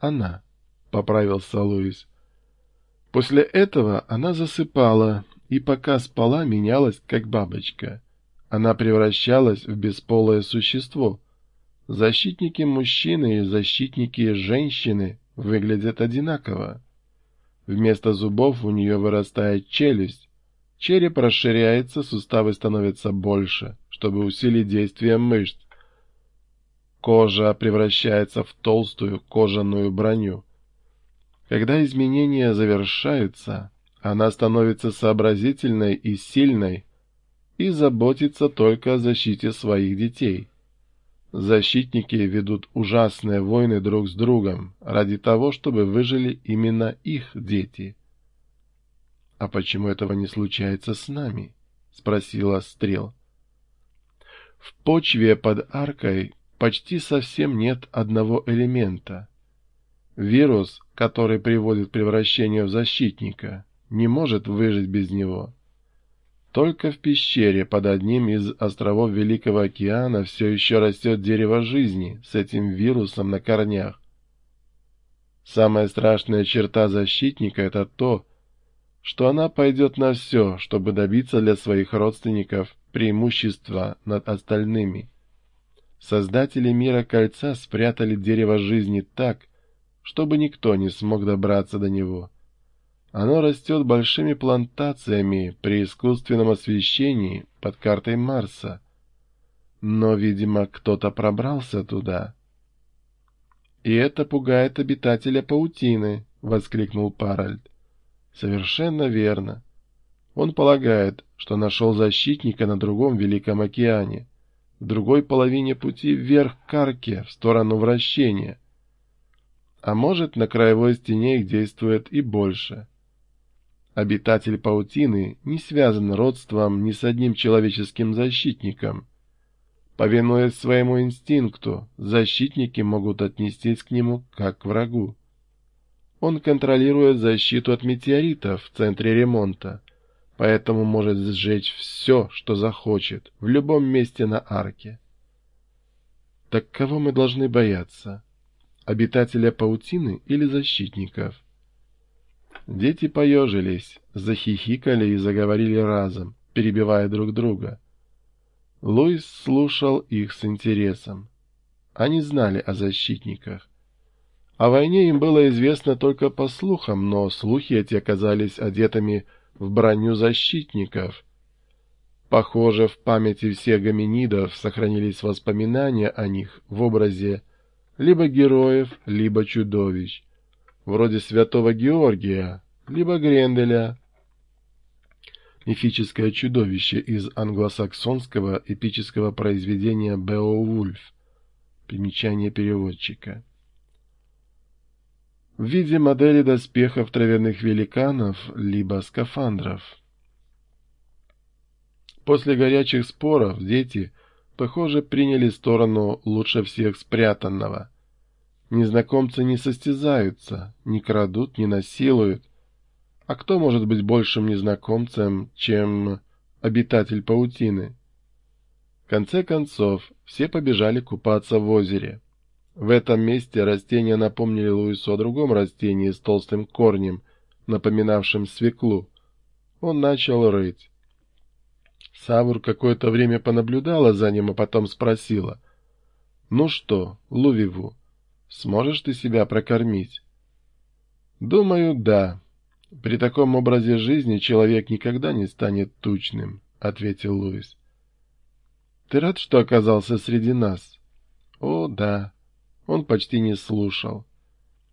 она, — поправился Луис. После этого она засыпала, и пока спала, менялась, как бабочка. Она превращалась в бесполое существо. Защитники мужчины и защитники женщины выглядят одинаково. Вместо зубов у нее вырастает челюсть. Череп расширяется, суставы становятся больше, чтобы усилить действие мышц. Кожа превращается в толстую кожаную броню. Когда изменения завершаются, она становится сообразительной и сильной и заботится только о защите своих детей. Защитники ведут ужасные войны друг с другом ради того, чтобы выжили именно их дети. — А почему этого не случается с нами? — спросила Стрел. — В почве под аркой почти совсем нет одного элемента. Вирус, который приводит к превращению в защитника, не может выжить без него. Только в пещере под одним из островов Великого океана все еще растет дерево жизни с этим вирусом на корнях. Самая страшная черта защитника — это то, что она пойдет на все, чтобы добиться для своих родственников преимущества над остальными. Создатели мира кольца спрятали дерево жизни так, чтобы никто не смог добраться до него. Оно растет большими плантациями при искусственном освещении под картой Марса. Но, видимо, кто-то пробрался туда. «И это пугает обитателя паутины», — воскликнул Паральд. «Совершенно верно. Он полагает, что нашел защитника на другом Великом океане, в другой половине пути вверх к арке, в сторону вращения. А может, на краевой стене их действует и больше». Обитатель паутины не связан родством ни с одним человеческим защитником. Повинуясь своему инстинкту, защитники могут отнестись к нему как к врагу. Он контролирует защиту от метеоритов в центре ремонта, поэтому может сжечь все, что захочет, в любом месте на арке. Так кого мы должны бояться? Обитателя паутины или защитников? Дети поежились, захихикали и заговорили разом, перебивая друг друга. Луис слушал их с интересом. Они знали о защитниках. О войне им было известно только по слухам, но слухи эти оказались одетыми в броню защитников. Похоже, в памяти всех гоминидов сохранились воспоминания о них в образе либо героев, либо чудовищ вроде святого Георгия, либо Гренделя, мифическое чудовище из англосаксонского эпического произведения «Беовульф». Примечание переводчика. В виде модели доспехов травяных великанов, либо скафандров. После горячих споров дети, похоже, приняли сторону лучше всех спрятанного – Незнакомцы не состязаются, не крадут, не насилуют. А кто может быть большим незнакомцем, чем обитатель паутины? В конце концов, все побежали купаться в озере. В этом месте растения напомнили Луису о другом растении с толстым корнем, напоминавшим свеклу. Он начал рыть. Савур какое-то время понаблюдала за ним, а потом спросила. — Ну что, Лувиву, Сможешь ты себя прокормить? Думаю, да. При таком образе жизни человек никогда не станет тучным, ответил Луис. Ты рад, что оказался среди нас? О, да. Он почти не слушал.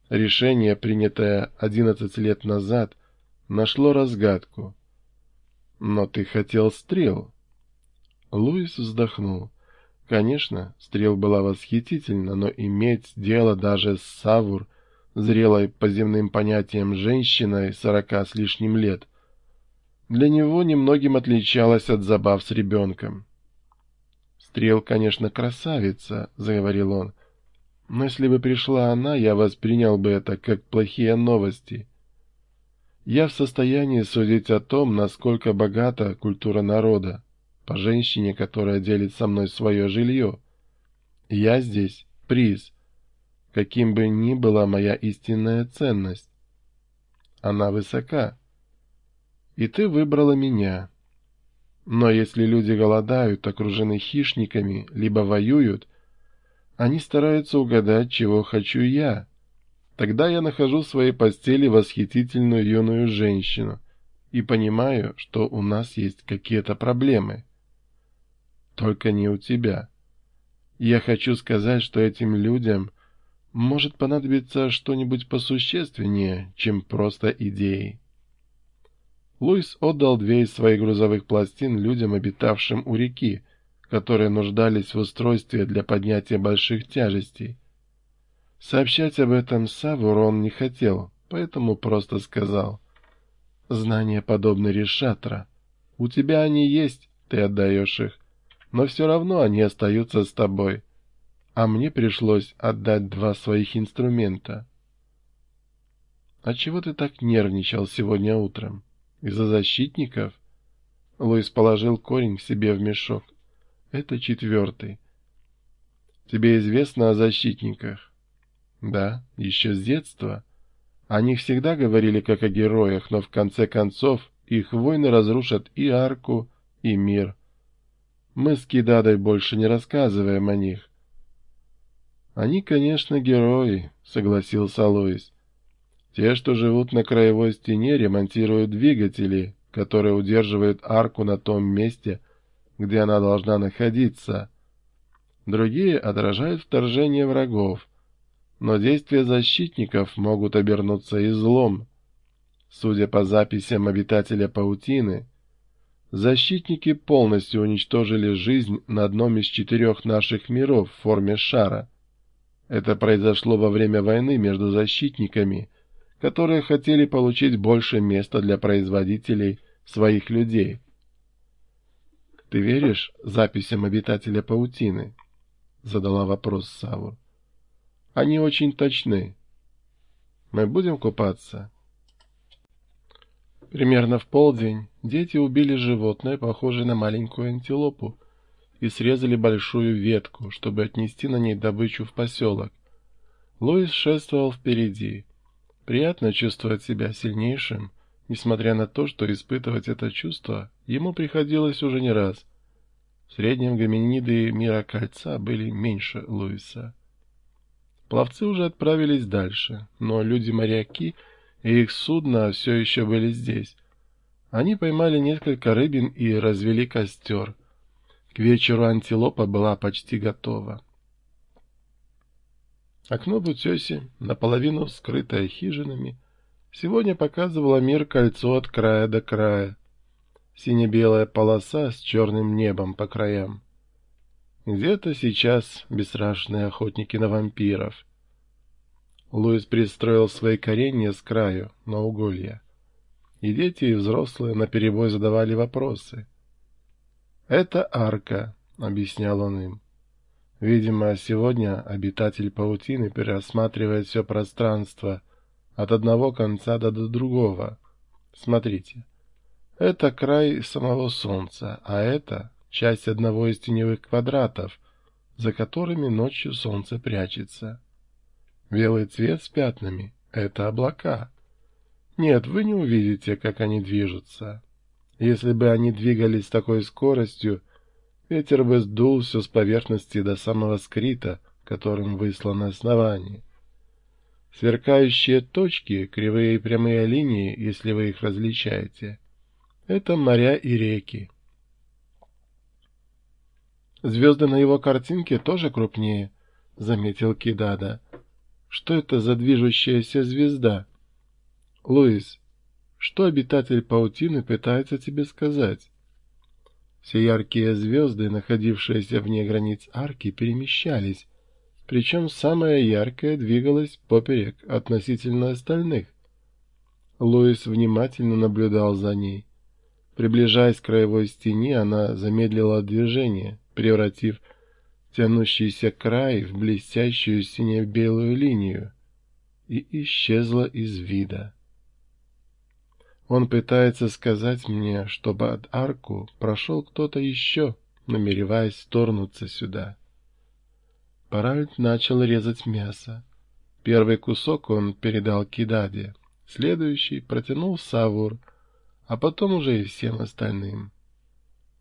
Решение, принятое одиннадцать лет назад, нашло разгадку. Но ты хотел стрел. Луис вздохнул. Конечно, стрел была восхитительна, но иметь дело даже с Савур, зрелой по земным понятиям женщиной сорока с лишним лет, для него немногим отличалась от забав с ребенком. «Стрел, конечно, красавица», — заговорил он, — «но если бы пришла она, я воспринял бы это как плохие новости». Я в состоянии судить о том, насколько богата культура народа по женщине, которая делит со мной свое жилье. Я здесь приз. каким бы ни была моя истинная ценность. Она высока. И ты выбрала меня. Но если люди голодают, окружены хищниками, либо воюют, они стараются угадать, чего хочу я. Тогда я нахожу в своей постели восхитительную юную женщину и понимаю, что у нас есть какие-то проблемы. Только не у тебя. Я хочу сказать, что этим людям может понадобиться что-нибудь посущественнее, чем просто идеи. Луис отдал две из своих грузовых пластин людям, обитавшим у реки, которые нуждались в устройстве для поднятия больших тяжестей. Сообщать об этом Савур он не хотел, поэтому просто сказал. «Знания подобны решатра. У тебя они есть, ты отдаешь их, но все равно они остаются с тобой. А мне пришлось отдать два своих инструмента». «А чего ты так нервничал сегодня утром? Из-за защитников?» Луис положил корень себе в мешок. Это четвертый. Тебе известно о защитниках? Да, еще с детства. Они всегда говорили как о героях, но в конце концов их войны разрушат и арку, и мир. Мы с Кидадой больше не рассказываем о них. Они, конечно, герои, согласился Луис. Те, что живут на краевой стене, ремонтируют двигатели, которые удерживают арку на том месте, где она должна находиться. Другие отражают вторжение врагов, но действия защитников могут обернуться и злом. Судя по записям обитателя паутины, защитники полностью уничтожили жизнь на одном из четырех наших миров в форме шара. Это произошло во время войны между защитниками, которые хотели получить больше места для производителей своих людей. «Ты веришь записям обитателя паутины?» — задала вопрос Савур. «Они очень точны. Мы будем купаться?» Примерно в полдень дети убили животное, похожее на маленькую антилопу, и срезали большую ветку, чтобы отнести на ней добычу в поселок. Луис шествовал впереди. Приятно чувствовать себя сильнейшим, несмотря на то, что испытывать это чувство ему приходилось уже не раз. В среднем гоминиды мира кольца были меньше Луиса. Пловцы уже отправились дальше, но люди-моряки и их судно все еще были здесь. Они поймали несколько рыбин и развели костер. К вечеру антилопа была почти готова. Окно в утесе, наполовину скрытое хижинами, сегодня показывало мир кольцо от края до края сине-белая полоса с черным небом по краям. Где-то сейчас бесстрашные охотники на вампиров. Луис пристроил свои коренья с краю, на уголья. И дети, и взрослые наперебой задавали вопросы. «Это арка», — объяснял он им. Видимо, сегодня обитатель паутины переосматривает все пространство от одного конца до другого. Смотрите. Это край самого Солнца, а это часть одного из теневых квадратов, за которыми ночью Солнце прячется. Белый цвет с пятнами — это облака. Нет, вы не увидите, как они движутся. Если бы они двигались с такой скоростью, ветер бы сдул все с поверхности до самого скрита, которым выслано основание. Сверкающие точки, кривые и прямые линии, если вы их различаете — это моря и реки. Звезды на его картинке тоже крупнее, — заметил Кидада. Что это за движущаяся звезда? Луис, что обитатель паутины пытается тебе сказать? Все яркие звезды, находившиеся вне границ арки, перемещались, причем самая яркая двигалась поперек относительно остальных. Луис внимательно наблюдал за ней. Приближаясь к краевой стене, она замедлила движение, превратив тянущийся край в блестящую сине-белую линию, и исчезла из вида. Он пытается сказать мне, чтобы от арку прошел кто-то еще, намереваясь торнуться сюда. Паральд начал резать мясо. Первый кусок он передал Кидаде, следующий протянул Савур, а потом уже и всем остальным.